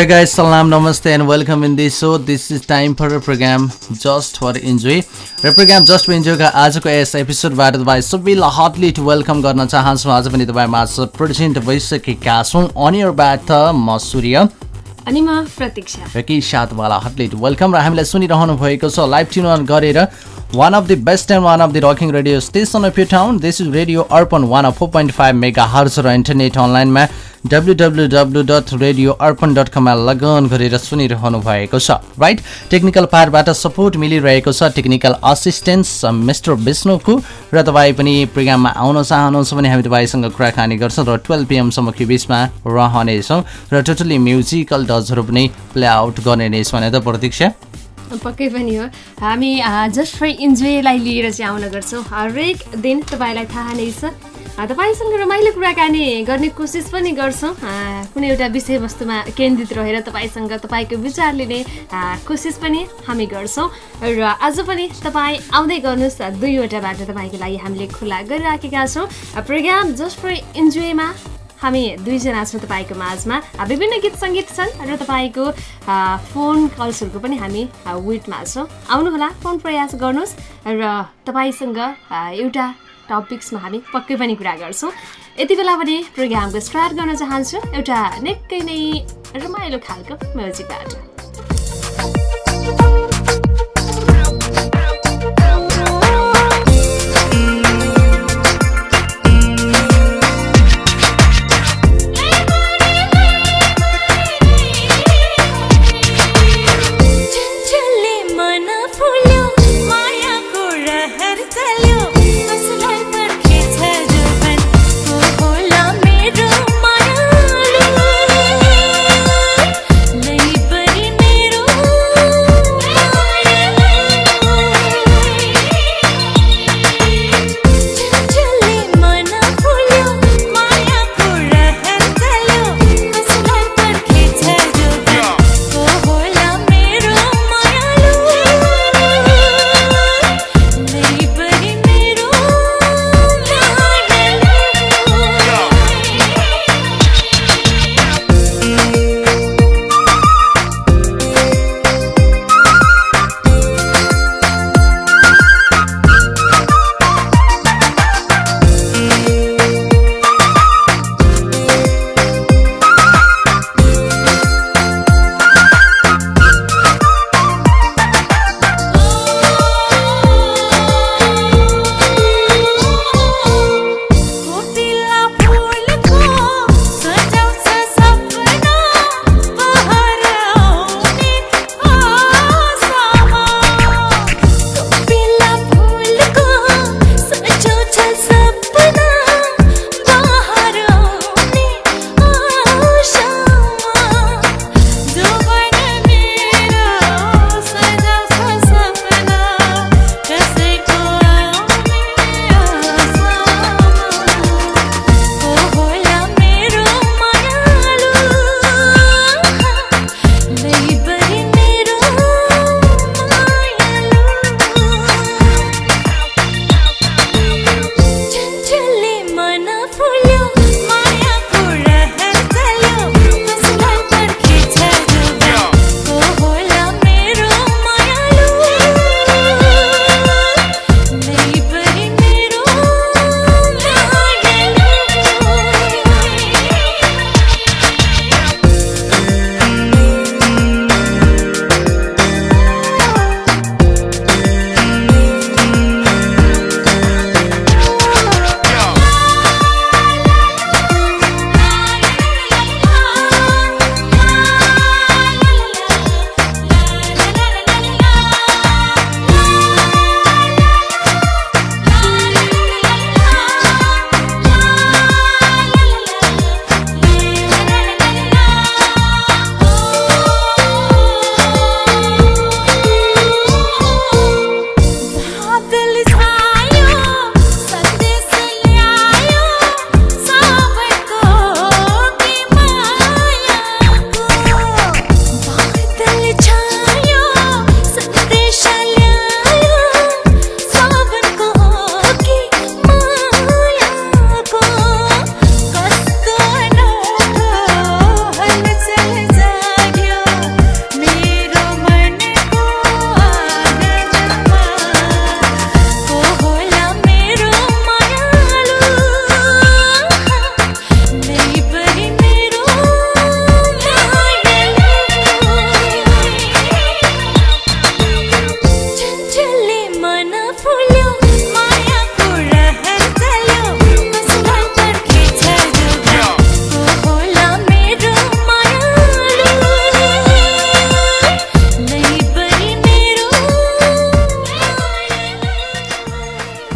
Hey guys, salam, namaste and welcome in this show. This is time for a program just for enjoy. र program just for इन्जोयका आजको यस एपिसोडबाट तपाईँ सबैलाई Hatli to welcome गर्न चाहन्छु। आज पनि तपाईँ माझ प्रेजेन्ट भइसकेका छौँ। अनियरबाट म सूर्य। अनि म प्रतीक्षा। र केही साथवाला हटली टु वेलकम र हामीलाई सुनिरहनु भएको छ। लाइभ ट्युन अन गरेर one of the best and one of the rocking radio station of you town this is radio Arpan one of four point five mega hertz र इन्टरनेट अनलाइनमा W dot radio Arpan dot कममा लगन गरेर सुनिरहनु भएको छ। Right technical पार्टबाट support मिलिरहेको छ टेक्निकल असिस्टेन्स मिस्टर विष्णुको र तपाईँ पनि प्रोग्राममा आउन चाहनुहुन्छ भने हामी तपाईँसँग कुराकानी गर्छौँ र टुवेल्भ पिएमसम्मको बिचमा रहनेछौँ र टोटली म्युजिकल डजहरू पनि प्ले आउट गर्ने नै छ त प्रतीक्षा। पक्कै पनि हो। हामी जस्ट फर इन्जोयलाई लिएर चाहिँ आउने गर्छौँ। हरेक दिन तपाईँलाई थाहा नै छ। तपाईँसँग रमाइलो कुराकानी गर्ने कोसिस पनि गर्छौँ। कुनै एउटा विषयवस्तुमा केन्द्रित रहेर तपाईँसँग तपाईँको विचार लिने कोसिस पनि हामी गर्छौँ। र आज पनि तपाईँ आउँदै गर्नुहोस् दुईवटा बाटो तपाईँको लागि हामीले खुला गरिराखेका छौँ। प्रोग्राम जस्ट फर इन्जोयमा हामी दुईजना छौँ तपाईँको माझमा। विभिन्न गीत सङ्गीत छन् र तपाईँको फोन कल्सहरूको पनि हामी वेटमा छौँ। आउनुहोला फोन प्रयास गर्नुहोस्। र तपाईँसँग एउटा टपिक्समा हामी पक्कै पनि कुरा गर्छौँ। यति बेला पनि प्रोग्रामको स्टार्ट गर्न चाहन्छु। एउटा निकै नै रमाइलो खालको म्युजिकबाट।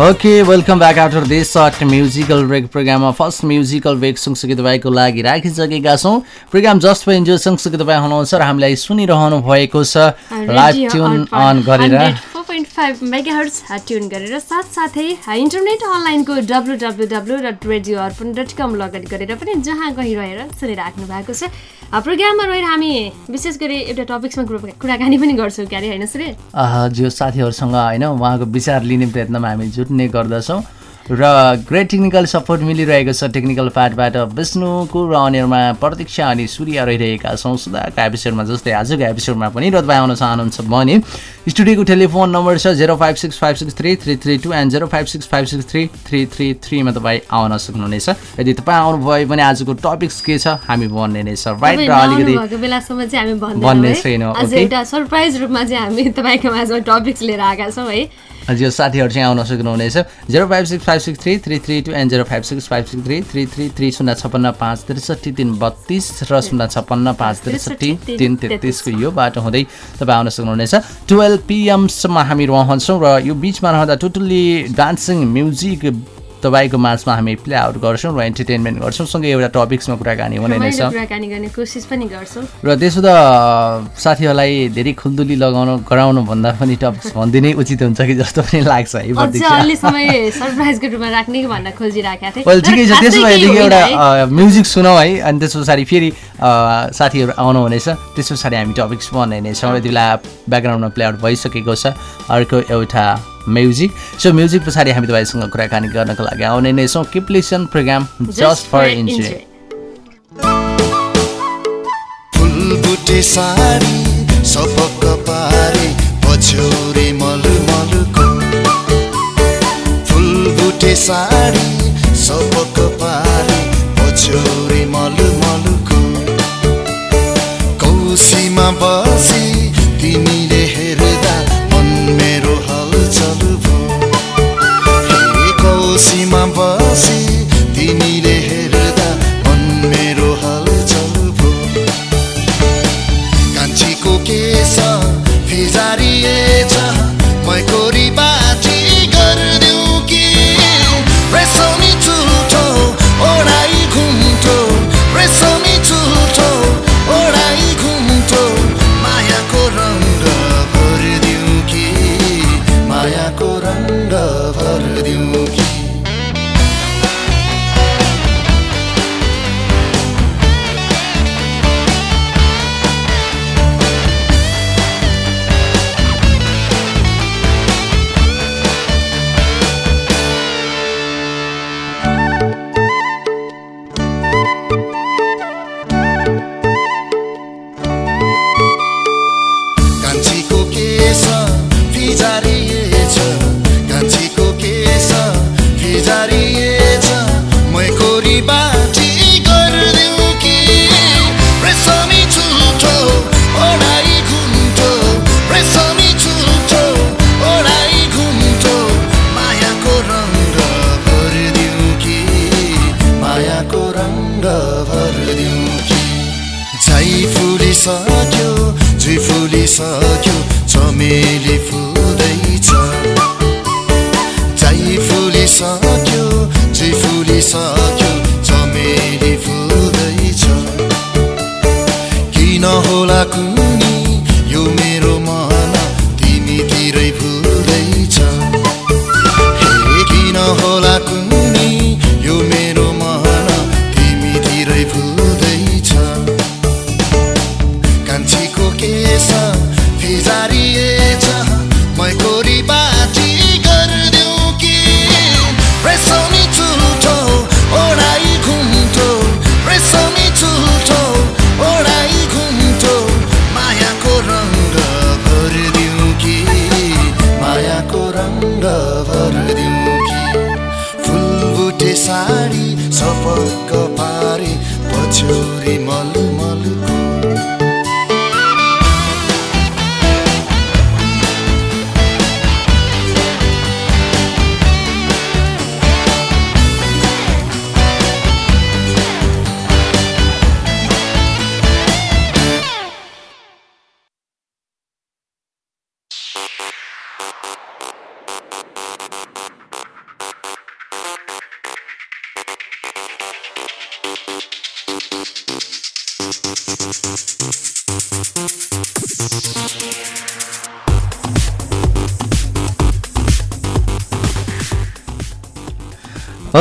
Okay welcome back after this short musical break प्रोग्राममा फर्स्ट म्युजिकल ब्रेक सँगसँगै तपाईँको लागि राखिसकेका छौँ। प्रोग्राम जस्ट फर इन्जोय सँगसँगै तपाईँ हुनुहुन्छ र हामीलाई सुनिरहनु भएको छ। लाइभ ट्युन अन गरेर। फाइभ ट्युन गरेर साथसाथै इन्टरनेट अनलाइनको W W W dot radio Arpan dot com login गरेर पनि जहाँ कहीँ रहेर सुनिराख्नु भएको छ। प्रोग्राममा रहेर हामी विशेष गरी एउटा टपिक्समा कुराकानी पनि गर्छौँ क्यारे होइन श्री हजुर साथीहरूसँग होइन उहाँको विचार लिने प्रयत्नमा हामी जुट्ने गर्दछौँ। र ग्रेट टेक्निकल सपोर्ट मिलिरहेको छ टेक्निकल पार्टबाट विष्णुको र अनिरमा प्रतीक्षा अनि सूर्य रहिरहेका छौँ। सुधाको एपिसोडमा जस्तै आजको एपिसोडमा पनि र तपाईँ आउन चाहनुहुन्छ भने स्टुडियोको टेलिफोन नम्बर छ zero five six five six three three three two and zero five six five six three three three थ्रीमा तपाईँ आउन सक्नुहुनेछ। यदि तपाईँ आउनुभयो भने आजको टपिक्स के छ हामी भन्ने नै छ राइट र अलिकति भन्ने छैन सरप्राइज रूपमा चाहिँ हामी तपाईँको माझमा टपिक्स लिएर आएका छौँ है। हजुर साथीहरू चाहिँ आउन सक्नुहुनेछ। Zero five six five six three three three two and zero five six five six three three three three शून्य छप्पन्न पाँच त्रिसठी तिन बत्तिस र शून्य छप्पन्न पाँच त्रिसठी तिन तेत्तिसको यो बाटो हुँदै तपाईँ आउन सक्नुहुनेछ टुवेल्भ पिएमसम्म हामी रहन्छौँ र यो बिचमा रहँदा टोटल्ली डान्सिङ म्युजिक तपाईँको माझमा हामी प्ले आउट गर्छौँ र इन्टरटेनमेन्ट गर्छौँ। सँगै एउटा टपिक्समा कुराकानी हुने नै छ। र त्यसो त साथीहरूलाई धेरै खुल्दुली लगाउनु गराउनु भन्दा पनि टपिक्स भनिदिनै उचित हुन्छ कि जस्तो पनि लाग्छ है ठिकै छ। त्यसो भएदेखि एउटा म्युजिक सुनौँ है। अनि त्यस पछाडि फेरि साथीहरू आउनुहुनेछ त्यस पछाडि हामी टपिक्स भन्ने नै छौँ यति बेला ब्याकग्राउन्डमा प्ले आउट भइसकेको छ। अर्को एउटा म्युजिक सो म्युजिक पछाडि हामी तपाईँसँग कुराकानी गर्नको लागि आउने नै छौँ। Keep listen program just for enjoy फुलबुटे sari सपक्क पारे पछ्यौरे मलमलको। फुलबुटे पारे पछ्यौरे मलमलको। चलिसक्यो चमेली फुल।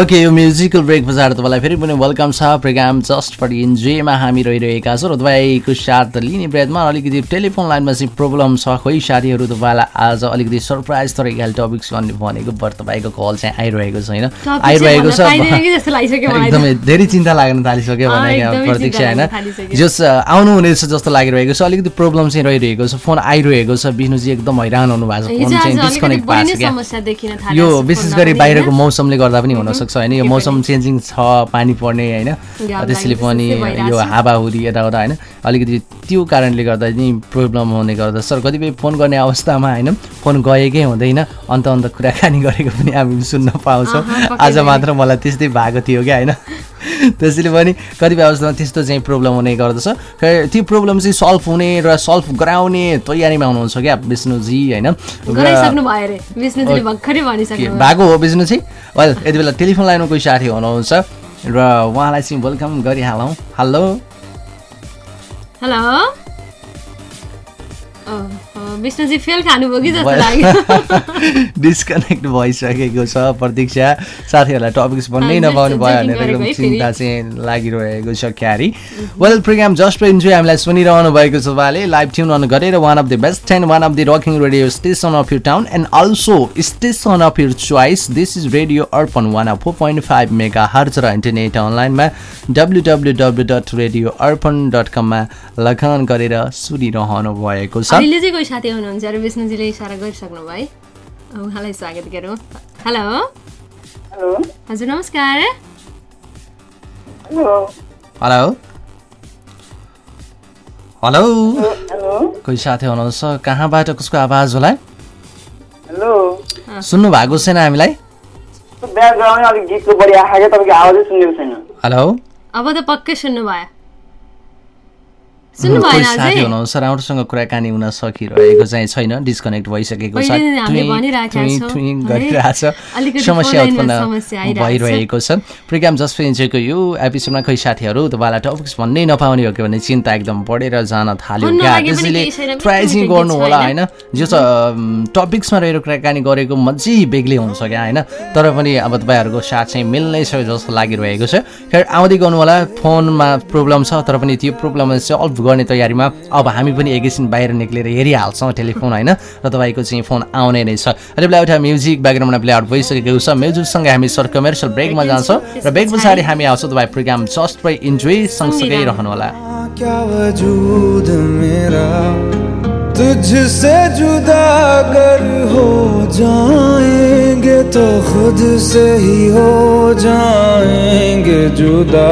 ओके यो म्युजिकल ब्रेक पछाडि तपाईँलाई फेरि पनि वेलकम छ। प्रोग्राम जस्ट फर इन्जोयमा हामी रहिरहेका छौँ र तपाईँको साथ लिने प्रयत्नमा अलिकति टेलिफोन लाइनमा चाहिँ प्रब्लम छ। खोइ साथीहरू तपाईँलाई आज अलिकति सरप्राइज तरिकाले टपिक्स भन्ने भनेको बट तपाईँको कल चाहिँ आइरहेको छैन आइरहेको छ। एकदमै धेरै चिन्ता लाग्न थालिसक्यो भने प्रतीक्षा होइन? जस आउनुहुनेछ जस्तो लागिरहेको छ। अलिकति प्रब्लम चाहिँ रहिरहेको छ। फोन आइरहेको छ। विष्णुजी एकदम हैरान हुनुभएको छ। फोन चाहिँ डिस्कनेक्ट भएको छ यो विशेष गरी बाहिरको मौसमले गर्दा पनि हुन सक्छ होइन? यो मौसम चेन्जिङ छ पानी पर्ने होइन? त्यसले पनि यो हावाहुरी यताउता होइन? अलिकति त्यो कारणले गर्दा नि प्रब्लम हुने गर्दछ। सर कतिपय फोन गर्ने अवस्थामा होइन फोन गएकै हुँदैन। अन्त अन्त कुराकानी गरेको पनि हामी सुन्न पाउँछौँ। आज मात्र मलाई त्यस्तै भएको थियो क्या होइन? त्यसैले पनि कतिपय अवस्थामा त्यस्तो चाहिँ प्रब्लम हुने गर्दछ। त्यो प्रब्लम चाहिँ सल्भ हुने र सल्भ गराउने तयारीमा हुनुहुन्छ क्या विष्णुजी होइन? भएको हो विष्णु चाहिँ वेल यति बेला टेलिफोन लाइनमा कोही साथी हुनुहुन्छ र उहाँलाई चाहिँ वेलकम गरिहालौँ। हेलो हेलो विष्णुजी फेल खानुभयो कि जस्तो लाग्यो? डिस्कनेक्ट भइसकेको छ प्रतीक्षा। साथीहरूलाई टपिक्स भन्नै नपाउनु भयो भनेर एकदम चिन्ता चाहिँ लागिरहेको छ क्यारी। Well program just for enjoy हामीलाई सुनिरहनु भएको छ उहाँले। लाइभ ट्युन अन गरेर one of the best and one of the rocking radio station of you town and also station of your choice this is radio Arpan one of four point five mega hertz र internet अनलाइनमा W W W dot radio Arpan dot कममा लगन गरेर सुनिरहनु भएको छ। हुनुहुन्छ र विष्णुजीले इसारा गरिसक्नु भयो। उहाँलाई स्वागत गरौँ। हेलो। हजुर नमस्कार। हेलो। हेलो। कोही साथी हुनुहुन्छ? कहाँबाट कसको आवाज होला? सुन्नु भएको छैन हामीलाई? हेलो। अब त पक्कै सुन्नु भयो साथी हुनुहुन्छ राम्रोसँग कुराकानी हुन सकिरहेको चाहिँ छैन डिस्कनेक्ट भइसकेको छ। गरिरहेछ। समस्या उत्पन्न भइरहेको छ। प्रोग्राम जस्ट इन्जोयको यो एपिसोडमा खै साथीहरू तपाईँलाई टपिक्स भन्नै नपाउने हो कि भन्ने चिन्ता एकदम बढेर जान थाल्यो क्या। त्यसैले ट्राई चाहिँ गर्नु होला होइन। जो टपिक्समा रहेर कुराकानी गरेको मजै बेग्लै हुन्छ क्या होइन। तर पनि अब तपाईँहरूको साथ चाहिँ मिल्नै छ जस्तो लागिरहेको छ। खेर आउँदै गर्नु होला फोनमा प्रब्लम छ तर पनि त्यो प्रब्लम सल्भ गर्ने तयारीमा अब हामी पनि एकैछिन बाहिर निक्लेर हेरिहाल्छौँ टेलिफोन होइन? र तपाईँको चाहिँ फोन आउने नै छ। र बेला एउटा म्युजिक ब्याकग्राउन्डमा प्ले आउट भइसकेको छ। म्युजिकसँगै हामी सर कमर्सियल ब्रेकमा जान्छौँ र ब्रेक पछाडि हामी आउँछौँ तपाईँ प्रोग्राम जस्ट बाई इन्जोय सँगसँगै रहनुहोला। तुझसे जुदा अगर हो जाएंगे तो खुद से ही हो जाएंगे जुदा।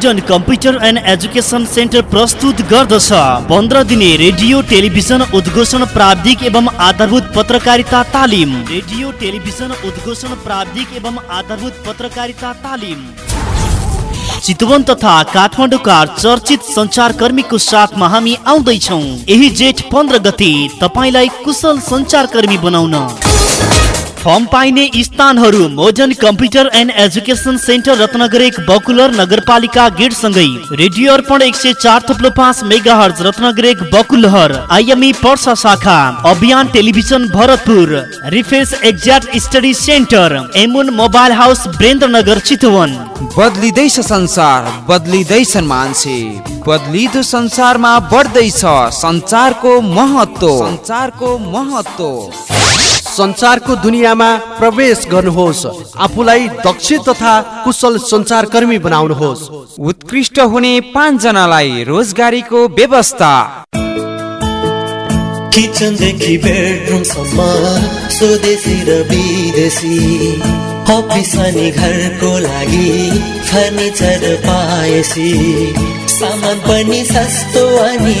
Mojan computer and education centre प्रस्तुत गर्दछ। पन्ध्र दिने रेडियो टेलिभिजन उद्घोषण प्राविधिक एवं आधारभूत पत्रकारिता तालिम। रेडियो टेलिभिजन उद्घोषण प्राविधिक एवं आधारभूत पत्रकारिता तालिम। चितवन तथा काठमाडौँका चर्चित सञ्चारकर्मीको साथमा हामी आउँदैछौ। यही जेठ पन्ध्र गते तपाईँलाई कुशल सञ्चारकर्मी बनाउन। फर्म पाइने स्थानहरू Mojan computer and education centre Ratnagar एक बकुलर नगरपालिका गेटसँगै। रेडियो अर्पण एक सय चार थप्लो पाँच मेगा हर्ज रत्नगर एक बकुलहर। आइएमई पर्सा शाखा अभियान टेलिभिजन भरतपुर। रिफेस एक्ज्याक्ट स्टडी सेन्टर एमुन मोबाइल हाउस ब्रेन्द्रनगर चितवन। बदलिँदैछ संसार बदलिँदैछन् मान्छे। बदलिदो संसारमा बढ्दैछ सञ्चारको महत्व सञ्चारको महत्व सञ्चारको दुनियाँमा प्रवेश गर्नुहोस्। आफूलाई दक्ष तथा कुशल सञ्चारकर्मी बनाउनुहोस्। उत्कृष्ट हुने पाँचजनालाई रोजगारीको व्यवस्था। किचनदेखि बेडरुमसम्म स्वदेशी र विदेशी। अफिस अनि घरको लागि फर्निचर पाएसी। सामान पनि सस्तो अनि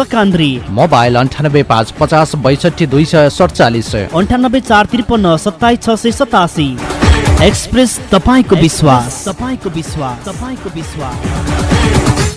कान्द्री। मोबाइल अन्ठानब्बे पाँच पचास बैसठी दुई सय सडचालिस। अन्ठानब्बे चार त्रिपन्न सत्ताइस छ सय सतासी। एक्सप्रेस तपाईँको विश्वास तपाईँको विश्वास। तपाईँको विश्वास।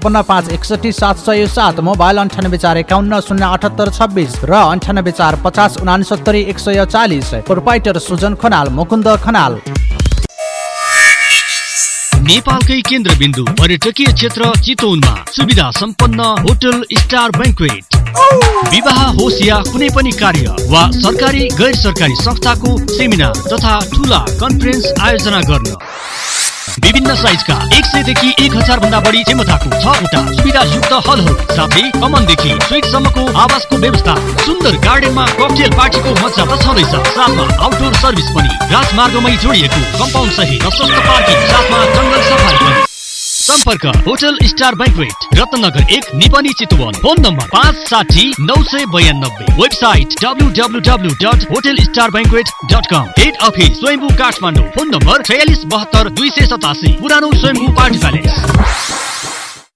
छपन्न पाँच एकसठी सात सय सात मोबाइल अन्ठानब्बे चार एकाउन्न शून्य अठहत्तर छब्बिस र अन्ठानब्बे चार पचास उनासत्तरी एक सय चालिस। प्रोपाइटर सुजन खनाल मुकुन्द खनाल। नेपालकै केन्द्रबिन्दु पर्यटकीय क्षेत्र चितवनमा सुविधा सम्पन्न होटल स्टार ब्याङ्कवेट। विवाह होस् या कुनै पनि कार्य वा सरकारी गैर सरकारी संस्थाको सेमिनार तथा ठुला कन्फरेन्स आयोजना गर्न। विभिन्न साइजका एक सयदेखि एक हजार भन्दा बढी क्षमताको छवटा सुविधायुक्त हलहरू साथै कमनदेखि स्विटसम्मको आवासको व्यवस्था सुन्दर गार्डनमा ककटेल पार्टीको मजा त छँदैछ। साथमा आउटडोर सर्भिस पनि राजमार्गमै जोडिएको कम्पाउन्ड सहित प्रशस्त पार्किङ साथमा जङ्गल सफारी पनि। सम्पर्क होटल स्टार ब्याङ्कवेट रत्नगर एक निपनी चितवन। फोन नम्बर पाँच साठी नौ सय बयानब्बे। Website W W W dot hotel star banquet dot com. Head office Swayambhu Kathmandu. Phone number छयालिस बहत्तर दुई सय सतासी। पुरानो Swayambhu party palace.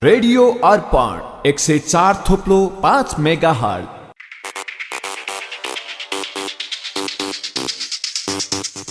Radio Arpan एक सय चार थोप्लो पाँच mega hall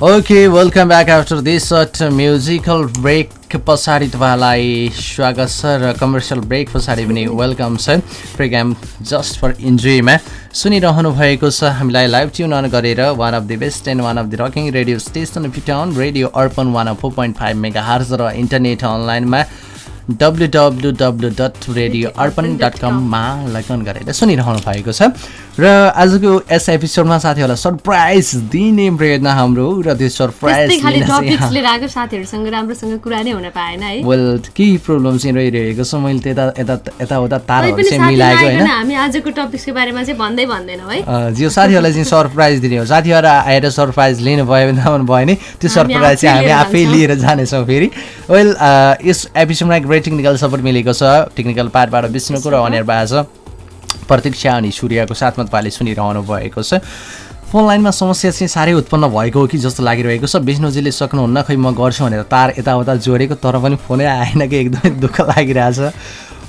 Welcome back after this short musical break. Break पछाडि तपाईँलाई स्वागत छ र कमर्सियल ब्रेक पछाडि पनि वेलकम छ प्रोग्राम जस्ट फर इन्जोयमा सुनिरहनु भएको छ हामीलाई लाइभ ट्युन अन गरेर one of the best and one of the rocking radio station फिटाउन radio Arpan one of four point five mega hertz र इन्टरनेट अनलाइनमा W W W dot radio Arpan dot कममा लगन गरेर सुनिरहनु भएको छ। र आजको यस एपिसोडमा साथीहरूलाई सरप्राइज दिने प्रयत्न हाम्रो र त्यो सरप्राइज राम्रोसँग कुरा नै हुन पाएन है। वेल केही प्रब्लम चाहिँ रहिरहेको छ? मैले त्यता यता यताउता तारहरू चाहिँ मिलाएको होइन हामी आजको टपिक्सको बारेमा चाहिँ भन्दै भन्दैनौँ है। साथीहरूलाई चाहिँ सरप्राइज दिने हो। साथीहरू आएर सरप्राइज लिनुभयो भने भयो नि। त्यो सरप्राइज चाहिँ हामी आफै लिएर जानेछौँ फेरि। वेल यस एपिसोडमा एक ग्रेट टेक्निकल सपोर्ट मिलेको छ। टेक्निकल पार्टबाट विष्णुको र अनियर बाज प्रतीक्षा अनि सूर्यको साथमा तपाईँले सुनिरहनु भएको छ। फोन लाइनमा समस्या चाहिँ साह्रै उत्पन्न भएको हो कि जस्तो लागिरहेको छ। विष्णुजीले सक्नुहुन्न खै म गर्छु भनेर तार यताउता जोडेको तर पनि फोनै आएन कि एकदमै दुःख लागिरहेछ।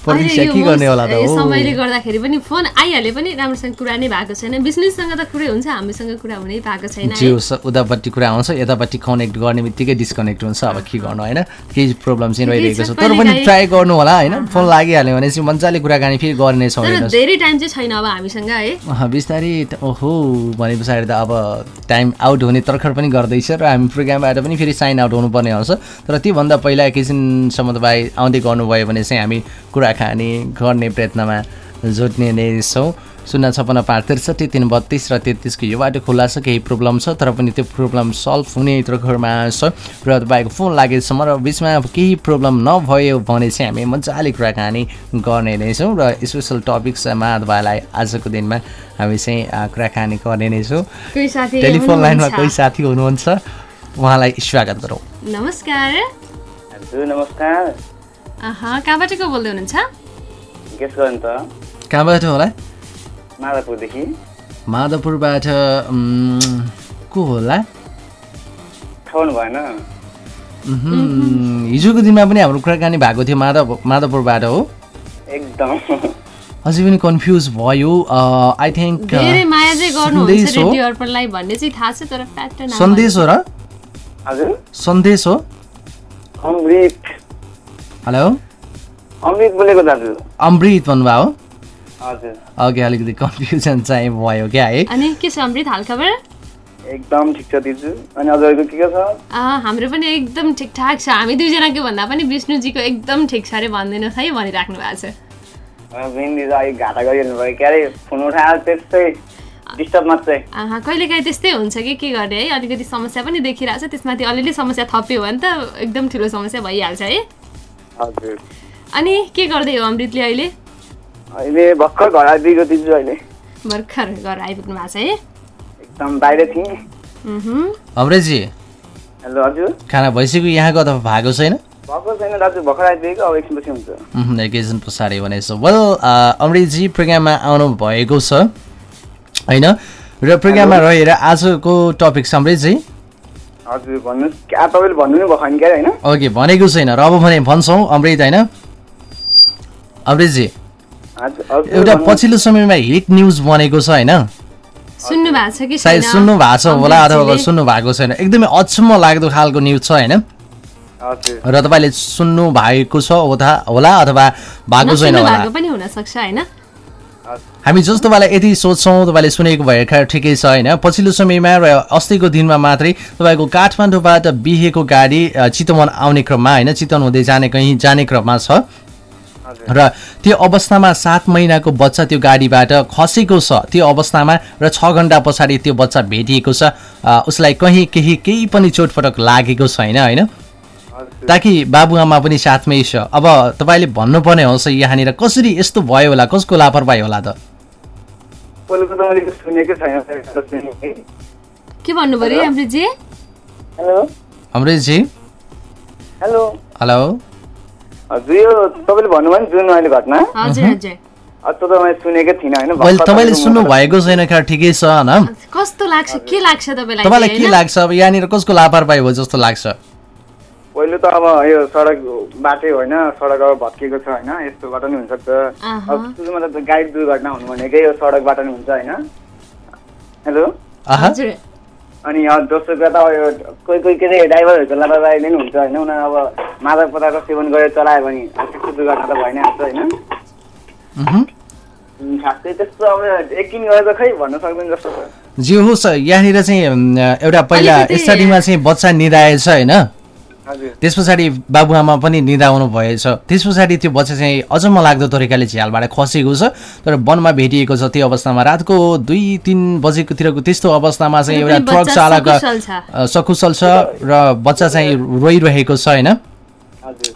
प्रतीक्षा अहिले के गर्ने होला त समयले गर्दाखेरि पनि फोन आइहाले पनि राम्रोसँग कुरा नै भएको छैन। विष्णुसँग त कुरै हुन्छ हामीसँग कुरा हुनै भएको छैन। स- उतापट्टि कुरा आउँछ यतापट्टि कनेक्ट गर्ने बित्तिकै डिस्कनेक्ट हुन्छ। अब के गर्नु होइन? केही प्रब्लम चाहिँ रहिरहेको छ, तर पनि ट्राई गर्नु होला होइन? फोन लागिहाल्यो भने चाहिँ मजाले कुराकानी फेरि गर्नेछौँ धेरै टाइम चाहिँ छैन अब हामीसँग है। बिस्तारै ओहो भने पछाडि त अब टाइम आउट हुने तर्खर पनि गर्दैछ र हामी प्रोग्रामबाट पनि फेरि साइन आउट हुनुपर्ने हुन्छ तर त्योभन्दा पहिला एकैछिनसम्म तपाईँ आउँदै गर्नुभयो भने चाहिँ हामी कुराकानी गर्ने प्रयत्नमा जोड्ने नै छौँ। शून्य छपन्न पाँच त्रिसठी तिन बत्तिस र तेत्तिसको यो बाटो खुल्ला छ केही प्रब्लम छ तर पनि त्यो प्रब्लम सल्भ हुने तर्खरमा छ। र तपाईँको फोन लागेसम्म र बिचमा अब केही प्रब्लम नभयो भने चाहिँ हामी मजाले कुराकानी गर्ने नै छौँ र स्पेसल टपिक्समा तपाईँलाई आजको दिनमा हामी चाहिँ कुराकानी गर्ने नै छौँ। टेलिफोन लाइनमा। कोही साथी हुनुहुन्छ? उहाँलाई स्वागत गरौँ। नमस्कार। अहँ, कहाँबाट को बोल्दै हुनुहुन्छ? गेस गर्नु त कहाँबाट होला? माधवपुरदेखि। माधवपुरबाट को होला? थाहा भएन। हिजोको दिनमा पनि हाम्रो कुराकानी भएको थियो माधव माधवपुरबाट हो। एकदम। अझै पनि कन्फ्युज भयो आई थिङ्क धेरै माया चाहिँ गर्नुहुन्छ सन्देश हो। रेडियो अर्पणलाई भन्ने चाहिँ थाहा छ तर फ्याक्ट नाम सन्देश हो र? हजुर। सन्देश हो? हेलो अमृत बोलेको दाजु। अमृत भन्नुभयो? हो हजुर। अघि अलिकति कन्फ्युजन चाहिँ भयो क्या है? अनि के छ अमृत हालखबर एकदम ठिक छ दिजु। अनि हजुरको के के छ? अँ, हाम्रो पनि एकदम ठिकठाक छ। हामी दुईजनाको भन्दा पनि विष्णुजीको एकदम ठिक छ अरे भनिदिनुहोस् है भनिराख्नु भएको छ। घाटा गरिहाल्नु भयो। फोन उठाएर त्यस्तै। डिस्टर्ब मात्रै। अँ, कहिलेकाहीँ त्यस्तै हुन्छ कि के गर्ने है? अलिकति समस्या पनि देखिरहेको छ त्यसमाथि अलिअलि समस्या थप्यो भने त एकदम ठुलो समस्या भइहाल्छ है। हजुर। अनि के गर्दै हो अमृतले अहिले? अहिले भर्खर घर आइदिएको दिजु अहिले। भर्खर घर आइपुग्नु भएको छ है? एकदम बाहिर थिएँ। अमृतजी हेलो हजुर। खाना भइसक्यो यहाँको अथवा भएको छैन? भएको छैन दाजु भर्खर आइदिएको अब हुन्छ। उहुँ, एकैछिन पछाडि भनेछ। वेल अमृतजी प्रोग्राममा आउनु भएको छ। होइन? र प्रोग्राममा रहेर आजको टपिक छ अमृतजी। हजुर भन्नुहोस्। क्या तपाईँले भन्नु नै भएको होइन क्या होइन? ओके भनेको छैन। र अब भने भन्छौँ अमृत होइन? अमृतजी। एउटा। पछिल्लो समयमा हिट न्युज बनेको छ होइन? सुन्नु भएको छ कि सायद छैन? सुन्नु भएको छ होला अथवा? सुन्नु भएको छैन। एकदमै अचम्म लाग्दो खालको न्युज छ होइन? हजुर। र तपाईँले सुन्नु भएको छ होला होला अथवा भएको छैन नसुन्नु होला? भएको पनि हुनसक्छ होइन? हामी जस्तो तपाईँलाई यति सोध्छौँ तपाईँले सुनेको भएर ठिकै छ होइन। पछिल्लो समयमा र अस्तिको दिनमा मात्रै तपाईँको काठमाडौँबाट बिहेको गाडी चितवन आउने क्रममा होइन चितवन हुँदै जाने कहीँ जाने क्रममा छ। र त्यो अवस्थामा सात महिनाको बच्चा त्यो गाडीबाट खसेको छ। त्यो अवस्थामा र छ घन्टा पछाडि त्यो बच्चा भेटिएको छ। उसलाई कहीँ केही केही पनि चोटपटक लागेको छैन होइन। ताकि बाबुआमा पनि साथमै छ। अब तपाईँले भन्नुपर्ने होस् यहाँनिर कसरी यस्तो भयो होला कसको लापरवाही होला त? के भन्नु पऱ्यो अमृतजी हेलो? अमृतजी हेलो? हेलो? हजुर यो तपाईँले भन्नुभयो नि जुन अहिले घटना? हजुर हजुर। अझ त मैले सुनेकै थिइनँ होइन? मैले भर्खर तपाईँले तपाईँको सुन्नु भएको छैन खै ठिकै छ होइन? कस्तो लाग्छ के लाग्छ तपाईँलाई तपाईँलाई चाहिँ, के होइन? लाग्छ? अब यहाँनिर कसको लापरवाही भयो जस्तो लाग्छ? पहिलो त अब यो सडक बाटै होइन सडक अब भत्किएको छ होइन यस्तोबाट नि हुनसक्छ। अब सुरुमा त गाडी दुर्घटना हुनु भनेकै यो सडकबाट नि हुन्छ होइन। हेलो? अनि दोस्रो कुरा त अब यो कोही कोही के अरे ड्राइभरहरूको लापरवाही नै हुन्छ होइन उनीहरू अब मादक पदार्थ सेवन गरेर चलायो भने त्यस्तो दुर्घटना त भइ नै हाल्छ होइन खासै त्यस्तो अब एकदिन गरेर त खै भन्न सक्दैन जस्तो छ। जे होस् यहाँनिर चाहिँ एउटा पहिला स्टार्टिङमा चाहिँ बच्चा निधाएछ होइन। त्यस पछाडि बाबुआमा पनि निधाउनु भएछ। त्यस पछाडि त्यो बच्चा चाहिँ अचम्म लाग्दो तरिकाले झ्यालबाट खसेको छ। तर वनमा भेटिएको छ त्यो अवस्थामा रातको दुई तिन बजेकोतिरको त्यस्तो अवस्थामा चाहिँ एउटा ट्रक चालक सकुशल छ। अ, सकुशल छ र बच्चा चाहिँ रोइरहेको छ होइन?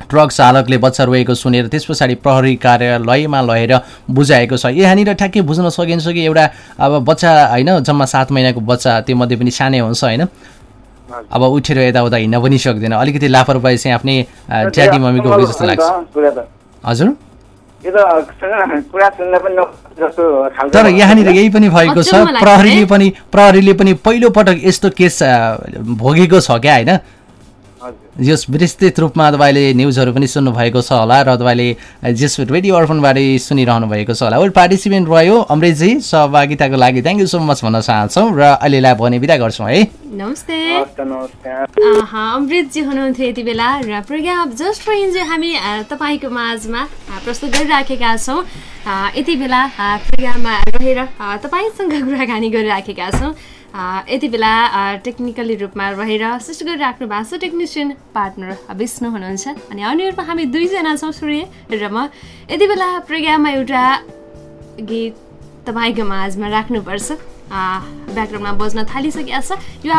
ट्रक चालकले बच्चा रोएको सुनेर त्यस पछाडि प्रहरी कार्यालयमा लगेर बुझाएको छ। यहाँनिर ठ्याक्कै बुझ्न सकिन्छ कि एउटा अब बच्चा होइन जम्मा सात महिनाको बच्चा त्यो मध्ये पनि सानै हुन्छ होइन? अब उठेर यताउता हिँड्न पनि सक्दैन। अलिकति लापरवाही चाहिँ आफ्नै ड्याडी मम्मीको हो कि जस्तो लाग्छ। हजुर? तर यहाँनिर यही पनि भएको छ प्रहरीले। पनि प्रहरीले पनि पहिलो पटक यस्तो केस भोगेको छ क्या होइन? यस विस्तृत रूपमा तपाईँले न्युजहरू पनि सुन्नुभएको छ होला र तपाईँले जस रेडियो अर्फनबाट सुनिरहनु भएको छ होला। वेल पार्टिसिपेन्ट रह्यो अमृतजी सहभागिताको लागि थ्याङ्क यू सो मच भन्न चाहन्छौँ र अहिलेलाई भने बिदा गर्छौँ है। नमस्ते। अमृतजी हुनुहुन्थ्यो यति बेला र प्रोग्राम जस्ट फर इन्जोय हामी आ, तपाईँको माझमा प्रस्तुत गरिराखेका छौँ। यति बेला प्रोग्राममा रहेर तपाईँसँग कुराकानी गरिराखेका छौँ। यति बेला टेक्निकली रूपमा रहेर सृष्टि गरिराख्नु भएको छ टेक्निसियन पार्टनर विष्णु हुनुहुन्छ। अनि अन्य रूपमा हामी दुईजना छौँ सूर्य र म। यति बेला प्रोग्राममा एउटा गीत तपाईँको माझमा राख्नुपर्छ। ब्याकग्राउन्डमा बज्न थालिसकेको छ यो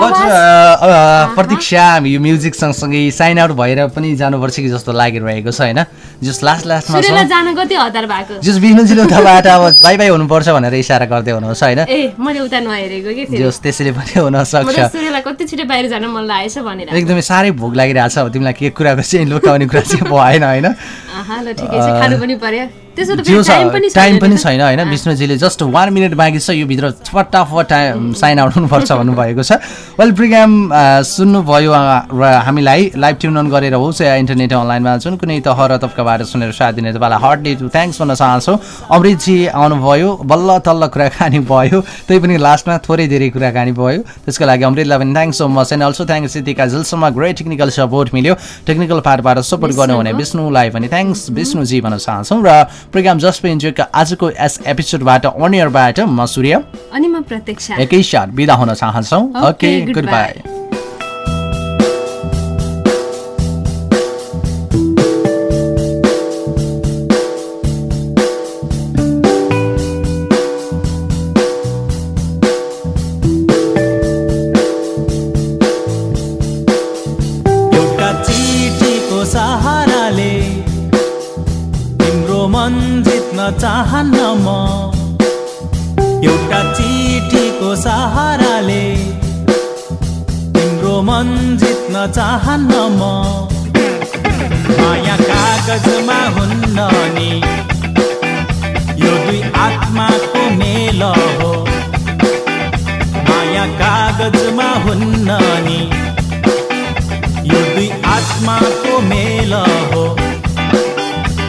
प्रतीक्षा हामी यो म्युजिक सँगसँगै साइन आउट भएर पनि जानुपर्छ कि जस्तो लागिरहेको छ होइन जस लास्ट लास्टमा जान कति हतार भएको जस विष्णुजीले उताबाट अब बाई बाई हुनुपर्छ भनेर इसारा गर्दै हुनुहोस् होइन ए मैले उता नहेरेको कि जस त्यसैले पनि हुन म सक्छ त सूर्यलाई कति छिटो बाहिर जान मन लागेछ भनेर एकदमै साह्रै भोक लागिरहेको छ अब तिमीलाई के कुराको चाहिँ लुकाउने कुरा चाहिँ भएन होइन खानु पनि पर्यो त्यसो त टाइम पनि छैन होइन विष्णुजीले जस्ट वान मिनट बाँकी छ यो भित्र फटाफट टाइम साइन आउट हुनुपर्छ भन्नुभएको छ। वेल प्रोग्राम सुन्नुभयो र हामीलाई लाइभ ट्युन अन गरेर होस् या इन्टरनेट अनलाइनमा जुन कुनै तह र तब्काबाट सुनेर साथ दिने तपाईँलाई हार्डली टु थ्याङ्क्स भन्न चाहन्छौँ। अमृतजी आउनुभयो बल्ल तल्ल कुराकानी भयो त्यही पनि लास्टमा थोरै धेरै कुराकानी भयो। त्यसको लागि अमृतलाई पनि thanks so much and also thanks Siddhika जेलसम्म ग्रेट टेक्निकल सपोर्ट मिल्यो। टेक्निकल पार्टबाट सपोर्ट गर्नुहुने विष्णुलाई पनि थ्याङ्क्स विष्णुजी भन्न चाहन्छौँ। र प्रोग्राम जस्ट इन्जोयका आजको यस एपिसोडबाट अन एयरबाट म सूर्य। अनि म प्रतीक्षा एकैसाथ बिदा हुन चाहन्छौँ Okay, ओके गुड. बाई एउटा चिठीको सहाराले तिम्रो मन जित्न चाहन्न सहाराले तिम्रो मन जित्न चाहन्न म। माया कागजमा हुन्न नि। यो दुई आत्माको मेल हो। माया कागजमा हुन्न नि। यो दुई आत्माको मेल हो।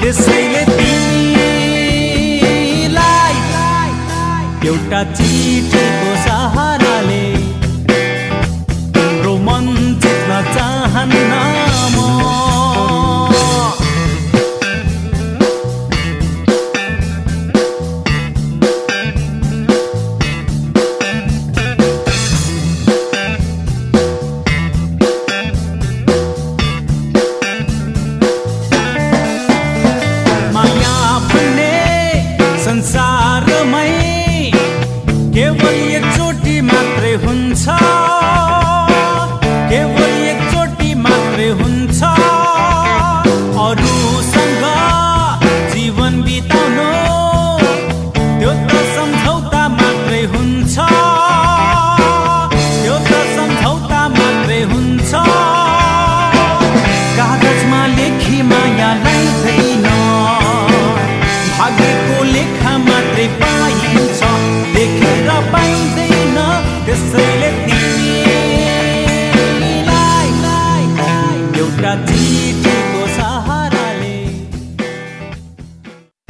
त्यसैले तिमीलाई एउटा चिठीको सहाराले तिम्रो चाहन्न।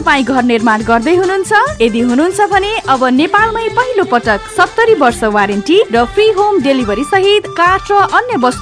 तपाईँ घर निर्माण गर्दै हुनुहुन्छ? यदि हुनुहुन्छ भने अब नेपालमै पहिलो पटक सत्तरी वर्ष वारेन्टी र फ्री होम डेलिभरी सहित काठ र अन्य वस्तु